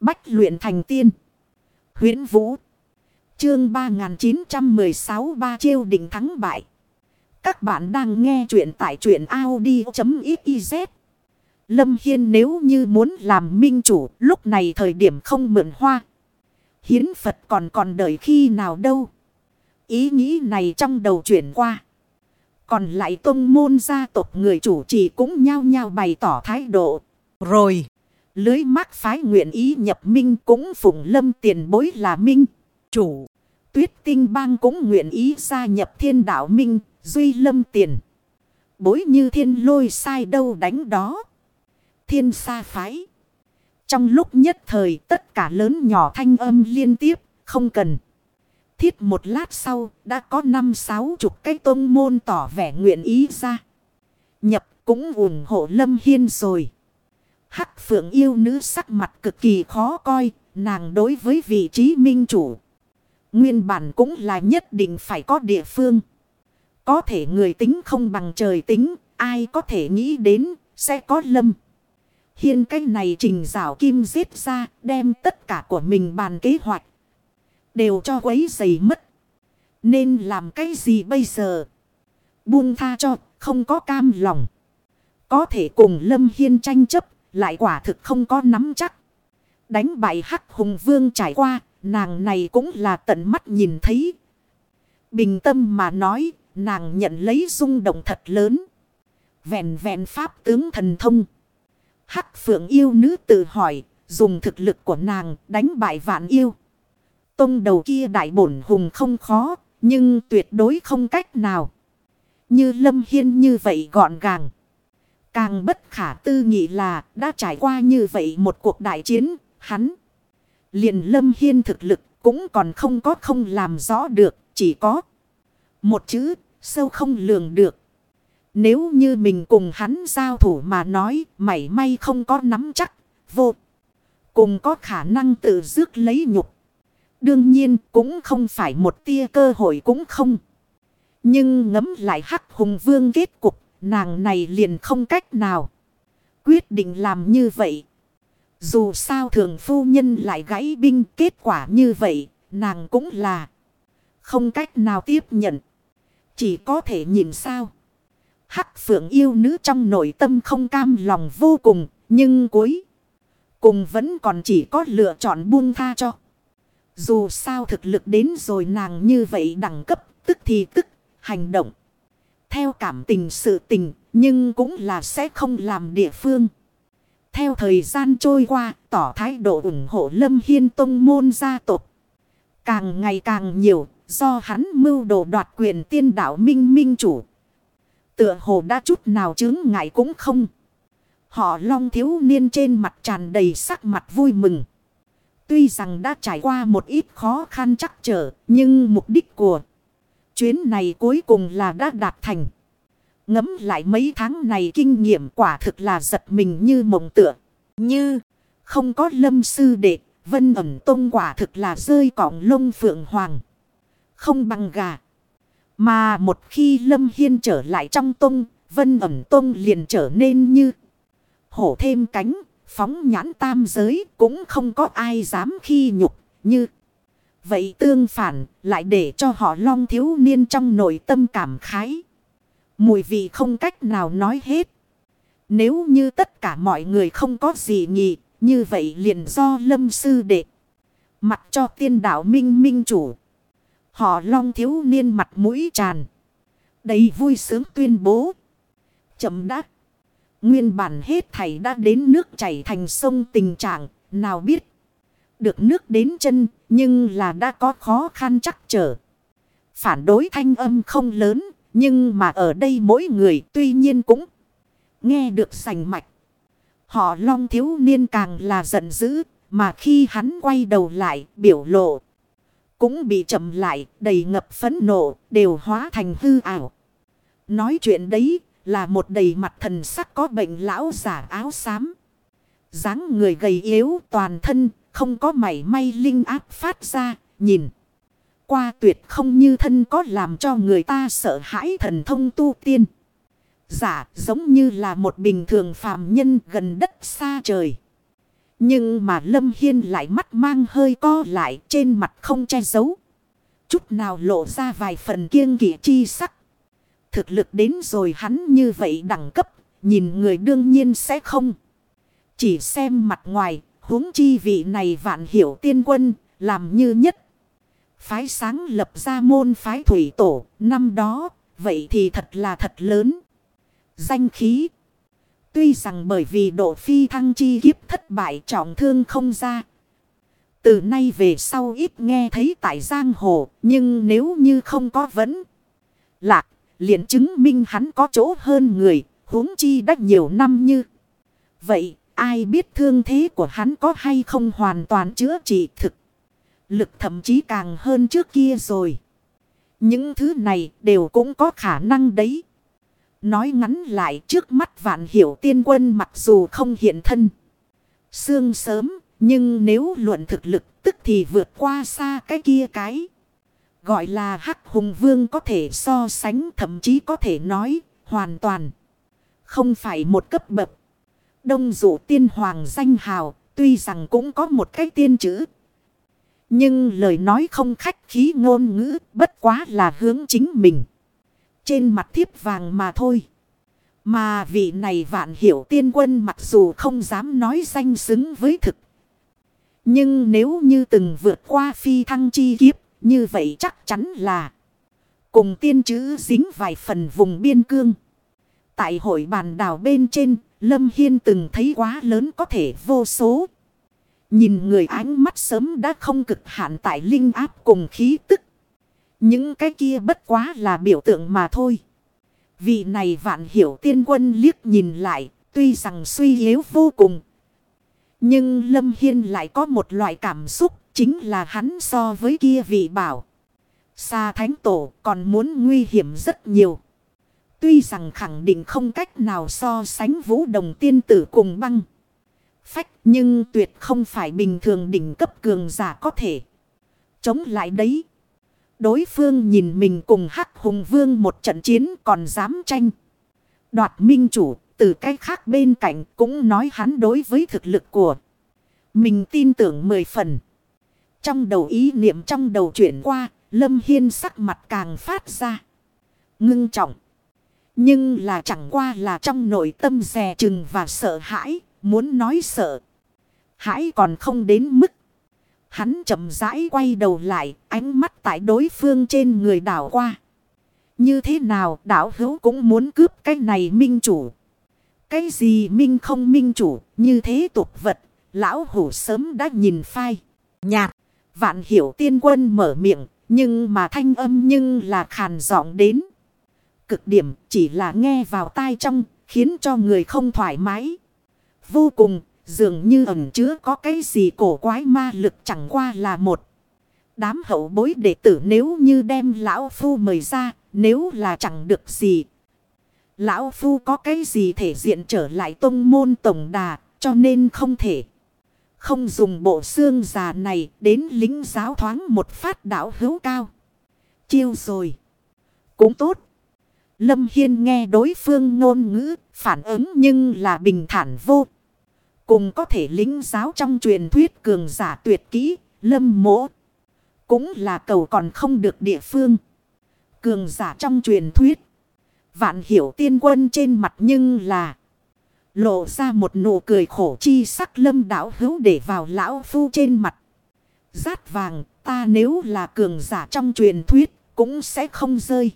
Bách luyện thành tiên. huyễn Vũ. Chương 3916 ba chiêu đỉnh thắng bại. Các bạn đang nghe truyện tại truyện Audi.xyz. Lâm Hiên nếu như muốn làm minh chủ lúc này thời điểm không mượn hoa. Hiến Phật còn còn đợi khi nào đâu. Ý nghĩ này trong đầu chuyển qua. Còn lại tông môn gia tộc người chủ trì cũng nhao nhao bày tỏ thái độ. Rồi, lưới mắc phái nguyện ý nhập minh cũng phụng lâm tiền bối là minh. Chủ, tuyết tinh bang cũng nguyện ý gia nhập thiên đạo minh, duy lâm tiền. Bối như thiên lôi sai đâu đánh đó. Thiên sa phái. Trong lúc nhất thời tất cả lớn nhỏ thanh âm liên tiếp, không cần. Thiết một lát sau, đã có năm sáu chục cái tôn môn tỏ vẻ nguyện ý ra. Nhập cũng ủng hộ Lâm Hiên rồi. Hắc phượng yêu nữ sắc mặt cực kỳ khó coi, nàng đối với vị trí minh chủ. Nguyên bản cũng là nhất định phải có địa phương. Có thể người tính không bằng trời tính, ai có thể nghĩ đến sẽ có lâm. Hiên cái này trình rào kim giết ra, đem tất cả của mình bàn kế hoạch. Đều cho quấy giày mất. Nên làm cái gì bây giờ? Buông tha cho, không có cam lòng. Có thể cùng Lâm Hiên tranh chấp, lại quả thực không có nắm chắc. Đánh bại hắc hùng vương trải qua, nàng này cũng là tận mắt nhìn thấy. Bình tâm mà nói, nàng nhận lấy rung động thật lớn. Vẹn vẹn pháp tướng thần thông. Hắc phượng yêu nữ tự hỏi, dùng thực lực của nàng đánh bại vạn yêu. Tông đầu kia đại bổn hùng không khó, nhưng tuyệt đối không cách nào. Như Lâm Hiên như vậy gọn gàng. Càng bất khả tư nghị là đã trải qua như vậy một cuộc đại chiến, hắn. liền Lâm Hiên thực lực cũng còn không có không làm rõ được, chỉ có một chữ, sâu không lường được. Nếu như mình cùng hắn giao thủ mà nói, mảy may không có nắm chắc, vô. Cùng có khả năng tự dước lấy nhục. Đương nhiên cũng không phải một tia cơ hội cũng không. Nhưng ngấm lại hắc hùng vương kết cục, nàng này liền không cách nào. Quyết định làm như vậy. Dù sao thường phu nhân lại gãy binh kết quả như vậy, nàng cũng là không cách nào tiếp nhận. Chỉ có thể nhìn sao. Hắc phượng yêu nữ trong nội tâm không cam lòng vô cùng, nhưng cuối cùng vẫn còn chỉ có lựa chọn buông tha cho. Dù sao thực lực đến rồi nàng như vậy đẳng cấp, tức thì tức, hành động. Theo cảm tình sự tình, nhưng cũng là sẽ không làm địa phương. Theo thời gian trôi qua, tỏ thái độ ủng hộ Lâm Hiên Tông môn gia tộc. Càng ngày càng nhiều, do hắn mưu đồ đoạt quyền tiên đạo minh minh chủ. Tựa hồ đã chút nào chứng ngại cũng không. Họ long thiếu niên trên mặt tràn đầy sắc mặt vui mừng. Tuy rằng đã trải qua một ít khó khăn chắc trở, nhưng mục đích của chuyến này cuối cùng là đã đạt thành. Ngấm lại mấy tháng này kinh nghiệm quả thực là giật mình như mộng tựa. Như không có lâm sư đệ, vân ẩm tông quả thực là rơi cọng lông phượng hoàng. Không bằng gà. Mà một khi lâm hiên trở lại trong tông, vân ẩm tông liền trở nên như hổ thêm cánh Phóng nhãn tam giới cũng không có ai dám khi nhục như. Vậy tương phản lại để cho họ long thiếu niên trong nội tâm cảm khái. Mùi vị không cách nào nói hết. Nếu như tất cả mọi người không có gì nhị, như vậy liền do lâm sư đệ. Mặt cho tiên đạo minh minh chủ. Họ long thiếu niên mặt mũi tràn. Đầy vui sướng tuyên bố. Chậm đắc. Nguyên bản hết thảy đã đến nước chảy thành sông tình trạng, nào biết. Được nước đến chân, nhưng là đã có khó khăn chắc trở. Phản đối thanh âm không lớn, nhưng mà ở đây mỗi người tuy nhiên cũng nghe được sành mạch. Họ long thiếu niên càng là giận dữ, mà khi hắn quay đầu lại, biểu lộ. Cũng bị chậm lại, đầy ngập phấn nộ, đều hóa thành hư ảo. Nói chuyện đấy, là một đầy mặt thần sắc có bệnh lão giả áo xám. dáng người gầy yếu toàn thân, không có mảy may linh áp phát ra, nhìn. Qua tuyệt không như thân có làm cho người ta sợ hãi thần thông tu tiên. Giả giống như là một bình thường phàm nhân gần đất xa trời. Nhưng mà Lâm Hiên lại mắt mang hơi co lại trên mặt không che giấu. Chút nào lộ ra vài phần kiêng kỵ chi sắc. Thực lực đến rồi hắn như vậy đẳng cấp, nhìn người đương nhiên sẽ không. Chỉ xem mặt ngoài, huống chi vị này vạn hiểu tiên quân, làm như nhất. Phái sáng lập ra môn phái thủy tổ, năm đó, vậy thì thật là thật lớn. Danh khí. Tuy rằng bởi vì độ phi thăng chi kiếp thất bại trọng thương không ra. Từ nay về sau ít nghe thấy tại giang hồ, nhưng nếu như không có vấn. Lạc, liền chứng minh hắn có chỗ hơn người, huống chi đã nhiều năm như. Vậy, ai biết thương thế của hắn có hay không hoàn toàn chữa trị thực. Lực thậm chí càng hơn trước kia rồi. Những thứ này đều cũng có khả năng đấy. Nói ngắn lại trước mắt vạn hiểu tiên quân mặc dù không hiện thân. Sương sớm, nhưng nếu luận thực lực tức thì vượt qua xa cái kia cái. Gọi là hắc hùng vương có thể so sánh thậm chí có thể nói hoàn toàn. Không phải một cấp bậc. Đông dụ tiên hoàng danh hào tuy rằng cũng có một cái tiên chữ. Nhưng lời nói không khách khí ngôn ngữ bất quá là hướng chính mình. Trên mặt thiếp vàng mà thôi. Mà vị này vạn hiểu tiên quân mặc dù không dám nói danh xứng với thực. Nhưng nếu như từng vượt qua phi thăng chi kiếp, như vậy chắc chắn là cùng tiên chữ dính vài phần vùng biên cương. Tại hội bàn đảo bên trên, Lâm Hiên từng thấy quá lớn có thể vô số. Nhìn người ánh mắt sớm đã không cực hạn tại linh áp cùng khí tức. Những cái kia bất quá là biểu tượng mà thôi. Vị này vạn hiểu tiên quân liếc nhìn lại, tuy rằng suy yếu vô cùng. Nhưng Lâm Hiên lại có một loại cảm xúc, chính là hắn so với kia vị bảo. Xa thánh tổ còn muốn nguy hiểm rất nhiều. Tuy rằng khẳng định không cách nào so sánh vũ đồng tiên tử cùng băng. Phách nhưng tuyệt không phải bình thường đỉnh cấp cường giả có thể. Chống lại đấy. Đối phương nhìn mình cùng hắc hùng vương một trận chiến còn dám tranh. Đoạt minh chủ từ cái khác bên cạnh cũng nói hắn đối với thực lực của mình tin tưởng mười phần. Trong đầu ý niệm trong đầu chuyển qua, Lâm Hiên sắc mặt càng phát ra. Ngưng trọng. Nhưng là chẳng qua là trong nội tâm rè chừng và sợ hãi, muốn nói sợ. Hãi còn không đến mức. Hắn chậm rãi quay đầu lại, ánh mắt tại đối phương trên người đảo qua. Như thế nào đảo hữu cũng muốn cướp cái này minh chủ. Cái gì minh không minh chủ, như thế tục vật, lão hủ sớm đã nhìn phai. Nhạt, vạn hiểu tiên quân mở miệng, nhưng mà thanh âm nhưng là khàn giọng đến. Cực điểm chỉ là nghe vào tai trong, khiến cho người không thoải mái. Vô cùng, dường như ẩn chứa có cái gì cổ quái ma lực chẳng qua là một. Đám hậu bối đệ tử nếu như đem lão phu mời ra, nếu là chẳng được gì. Lão phu có cái gì thể diện trở lại tông môn tổng đà, cho nên không thể. Không dùng bộ xương già này đến lính giáo thoáng một phát đảo hữu cao. Chiêu rồi. Cũng tốt. Lâm Hiên nghe đối phương ngôn ngữ, phản ứng nhưng là bình thản vô. Cùng có thể lính giáo trong truyền thuyết cường giả tuyệt kỹ, lâm mỗ. Cũng là cầu còn không được địa phương. Cường giả trong truyền thuyết. Vạn hiểu tiên quân trên mặt nhưng là. Lộ ra một nụ cười khổ chi sắc lâm đảo hữu để vào lão phu trên mặt. Rát vàng ta nếu là cường giả trong truyền thuyết cũng sẽ không rơi.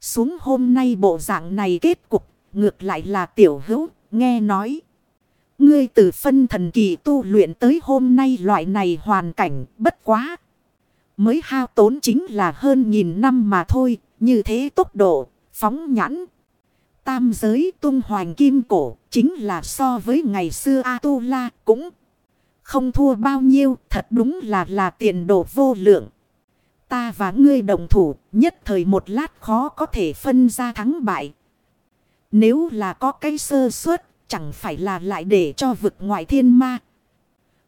Xuống hôm nay bộ dạng này kết cục ngược lại là tiểu hữu nghe nói. Ngươi từ phân thần kỳ tu luyện tới hôm nay loại này hoàn cảnh bất quá. Mới hao tốn chính là hơn nghìn năm mà thôi, như thế tốc độ, phóng nhãn. Tam giới tung hoành kim cổ, chính là so với ngày xưa A-tu-la cũng không thua bao nhiêu, thật đúng là là tiền đồ vô lượng. Ta và ngươi đồng thủ, nhất thời một lát khó có thể phân ra thắng bại. Nếu là có cái sơ suất, chẳng phải là lại để cho vực ngoại thiên ma.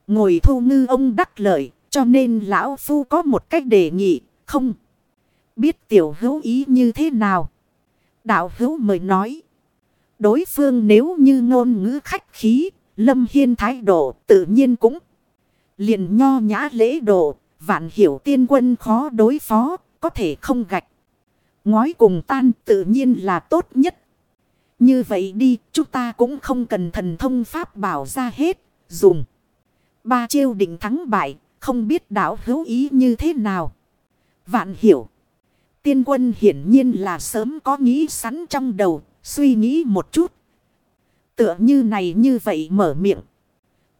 Ngồi thu ngư ông đắc lợi, cho nên lão phu có một cách đề nghị, không. Biết tiểu hữu ý như thế nào? Đạo hữu mời nói. Đối phương nếu như ngôn ngữ khách khí, Lâm Hiên thái độ tự nhiên cũng liền nho nhã lễ độ, vạn hiểu tiên quân khó đối phó, có thể không gạch. Ngói cùng tan tự nhiên là tốt nhất. Như vậy đi, chúng ta cũng không cần thần thông pháp bảo ra hết, dùng. Ba chiêu định thắng bại, không biết đảo hữu ý như thế nào. Vạn hiểu. Tiên quân hiển nhiên là sớm có nghĩ sẵn trong đầu, suy nghĩ một chút. Tựa như này như vậy mở miệng.